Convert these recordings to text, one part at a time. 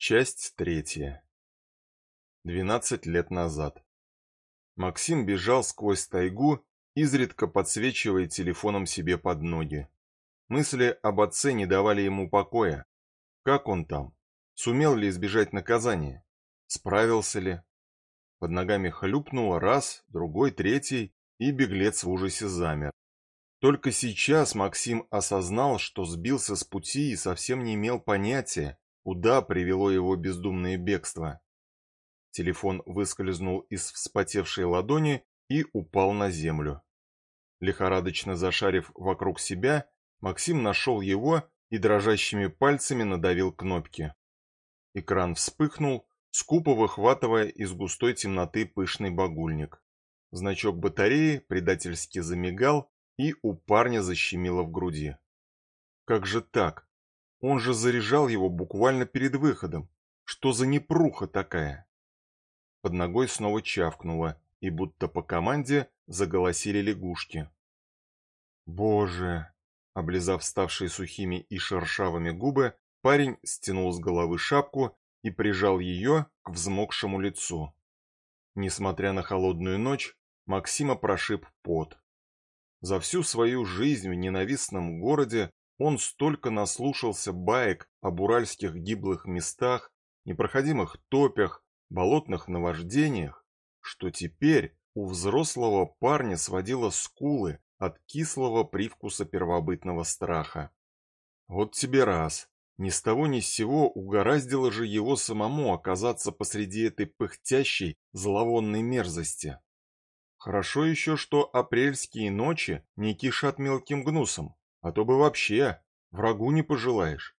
Часть третья. Двенадцать лет назад. Максим бежал сквозь тайгу, изредка подсвечивая телефоном себе под ноги. Мысли об отце не давали ему покоя. Как он там? Сумел ли избежать наказания? Справился ли? Под ногами хлюпнуло раз, другой, третий, и беглец в ужасе замер. Только сейчас Максим осознал, что сбился с пути и совсем не имел понятия, Куда привело его бездумное бегство? Телефон выскользнул из вспотевшей ладони и упал на землю. Лихорадочно зашарив вокруг себя, Максим нашел его и дрожащими пальцами надавил кнопки. Экран вспыхнул, скупо выхватывая из густой темноты пышный багульник. Значок батареи предательски замигал, и у парня защемило в груди. Как же так? Он же заряжал его буквально перед выходом. Что за непруха такая? Под ногой снова чавкнуло, и будто по команде заголосили лягушки. Боже! Облизав ставшие сухими и шершавыми губы, парень стянул с головы шапку и прижал ее к взмокшему лицу. Несмотря на холодную ночь, Максима прошиб пот. За всю свою жизнь в ненавистном городе он столько наслушался баек об уральских гиблых местах, непроходимых топях, болотных наваждениях, что теперь у взрослого парня сводило скулы от кислого привкуса первобытного страха. Вот тебе раз. Ни с того ни с сего угораздило же его самому оказаться посреди этой пыхтящей, зловонной мерзости. Хорошо еще, что апрельские ночи не кишат мелким гнусом. А то бы вообще врагу не пожелаешь.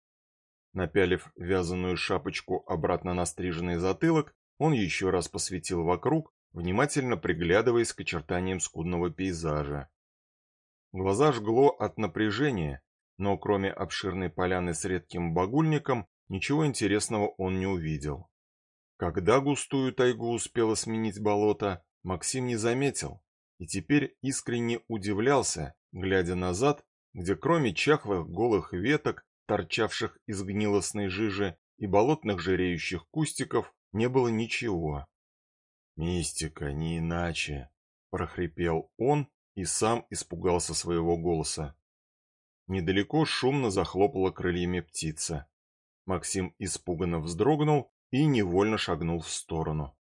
Напялив вязаную шапочку обратно на стриженный затылок, он еще раз посветил вокруг, внимательно приглядываясь к очертаниям скудного пейзажа. Глаза жгло от напряжения, но кроме обширной поляны с редким багульником, ничего интересного он не увидел. Когда густую тайгу успело сменить болото, Максим не заметил, и теперь искренне удивлялся, глядя назад где кроме чахлых голых веток, торчавших из гнилостной жижи и болотных жиреющих кустиков, не было ничего. «Мистика, не иначе!» — прохрипел он и сам испугался своего голоса. Недалеко шумно захлопала крыльями птица. Максим испуганно вздрогнул и невольно шагнул в сторону.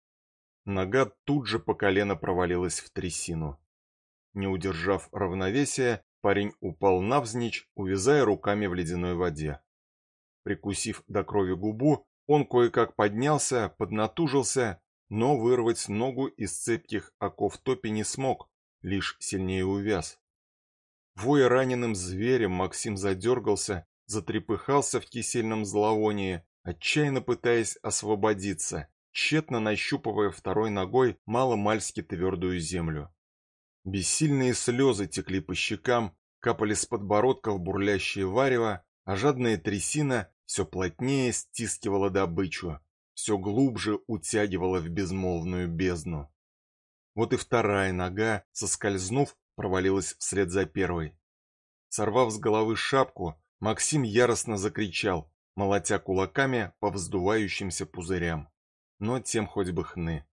Нога тут же по колено провалилась в трясину. Не удержав равновесия, Парень упал навзничь, увязая руками в ледяной воде. Прикусив до крови губу, он кое-как поднялся, поднатужился, но вырвать ногу из цепких оков топи не смог, лишь сильнее увяз. Воя раненым зверем, Максим задергался, затрепыхался в кисельном зловонии, отчаянно пытаясь освободиться, тщетно нащупывая второй ногой мало-мальски твердую землю. Бессильные слезы текли по щекам, капали с подбородка в бурлящее варево, а жадная трясина все плотнее стискивала добычу, все глубже утягивала в безмолвную бездну. Вот и вторая нога, соскользнув, провалилась вслед за первой. Сорвав с головы шапку, Максим яростно закричал, молотя кулаками по вздувающимся пузырям. Но тем хоть бы хны.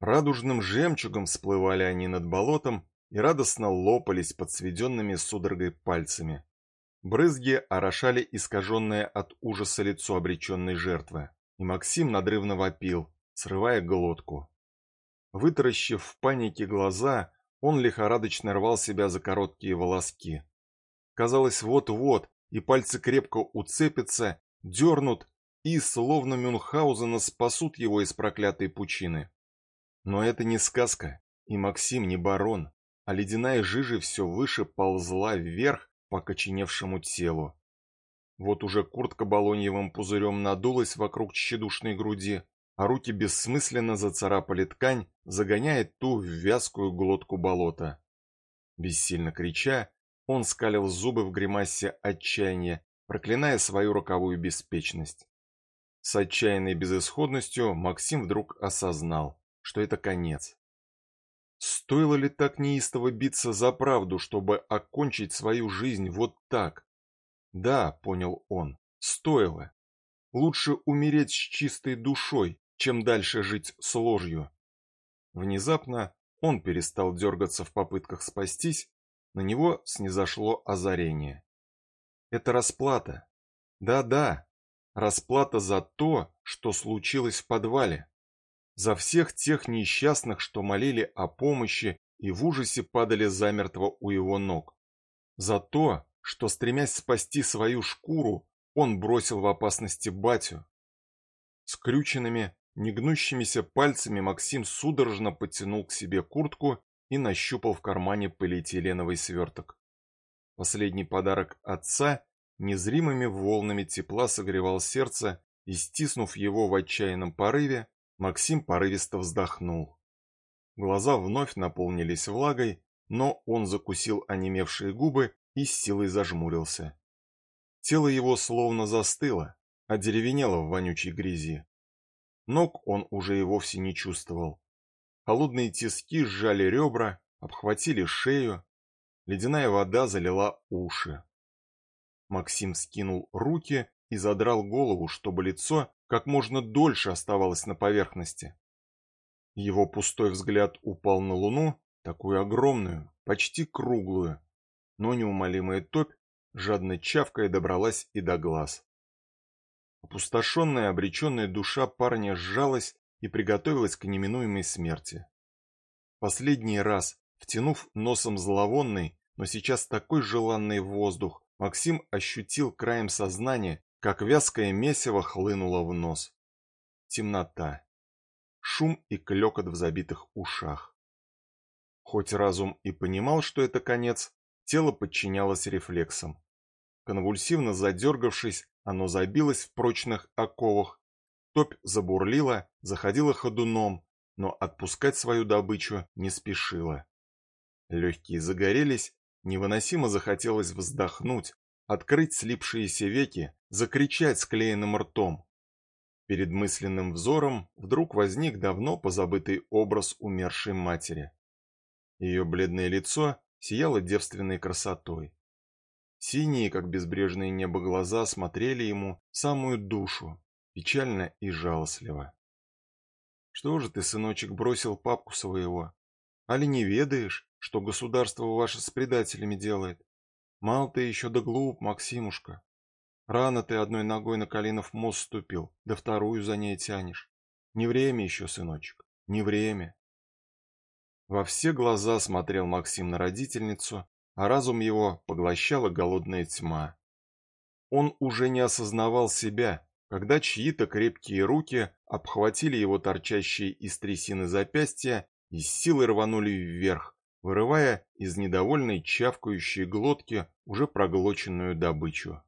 Радужным жемчугом всплывали они над болотом и радостно лопались под сведенными судорогой пальцами. Брызги орошали искаженное от ужаса лицо обреченной жертвы, и Максим надрывно вопил, срывая глотку. Вытаращив в панике глаза, он лихорадочно рвал себя за короткие волоски. Казалось, вот-вот, и пальцы крепко уцепятся, дернут и, словно Мюнхгаузена, спасут его из проклятой пучины. Но это не сказка, и Максим не барон, а ледяная жижа все выше ползла вверх по коченевшему телу. Вот уже куртка балоньевым пузырем надулась вокруг тщедушной груди, а руки бессмысленно зацарапали ткань, загоняя ту в вязкую глотку болота. Бессильно крича, он скалил зубы в гримасе отчаяния, проклиная свою роковую беспечность. С отчаянной безысходностью Максим вдруг осознал что это конец. Стоило ли так неистово биться за правду, чтобы окончить свою жизнь вот так? Да, понял он, стоило. Лучше умереть с чистой душой, чем дальше жить с ложью. Внезапно он перестал дергаться в попытках спастись, на него снизошло озарение. Это расплата. Да-да, расплата за то, что случилось в подвале. За всех тех несчастных, что молили о помощи и в ужасе падали замертво у его ног. За то, что, стремясь спасти свою шкуру, он бросил в опасности батю. Скрюченными, негнущимися пальцами Максим судорожно потянул к себе куртку и нащупал в кармане полиэтиленовый сверток. Последний подарок отца незримыми волнами тепла согревал сердце, и, стиснув его в отчаянном порыве, Максим порывисто вздохнул. Глаза вновь наполнились влагой, но он закусил онемевшие губы и с силой зажмурился. Тело его словно застыло, одеревенело в вонючей грязи. Ног он уже и вовсе не чувствовал. Холодные тиски сжали ребра, обхватили шею. Ледяная вода залила уши. Максим скинул руки и задрал голову, чтобы лицо как можно дольше оставалось на поверхности. Его пустой взгляд упал на луну, такую огромную, почти круглую, но неумолимая топь, жадно чавкая, добралась и до глаз. Опустошенная, обреченная душа парня сжалась и приготовилась к неминуемой смерти. Последний раз, втянув носом зловонный, но сейчас такой желанный воздух, Максим ощутил краем сознания, как вязкое месиво хлынуло в нос. Темнота. Шум и клёкот в забитых ушах. Хоть разум и понимал, что это конец, тело подчинялось рефлексам. Конвульсивно задергавшись, оно забилось в прочных оковах. Топь забурлила, заходила ходуном, но отпускать свою добычу не спешила. Легкие загорелись, невыносимо захотелось вздохнуть, открыть слипшиеся веки, закричать склеенным ртом. Перед мысленным взором вдруг возник давно позабытый образ умершей матери. Ее бледное лицо сияло девственной красотой. Синие, как безбрежное небо, глаза смотрели ему в самую душу, печально и жалостливо. Что же ты, сыночек, бросил папку своего? Али не ведаешь, что государство ваше с предателями делает? Мал ты еще да глуп, Максимушка. Рано ты одной ногой на Калинов мост ступил, да вторую за ней тянешь. Не время еще, сыночек, не время. Во все глаза смотрел Максим на родительницу, а разум его поглощала голодная тьма. Он уже не осознавал себя, когда чьи-то крепкие руки обхватили его торчащие из трясины запястья и с силой рванули вверх, вырывая из недовольной чавкающей глотки уже проглоченную добычу.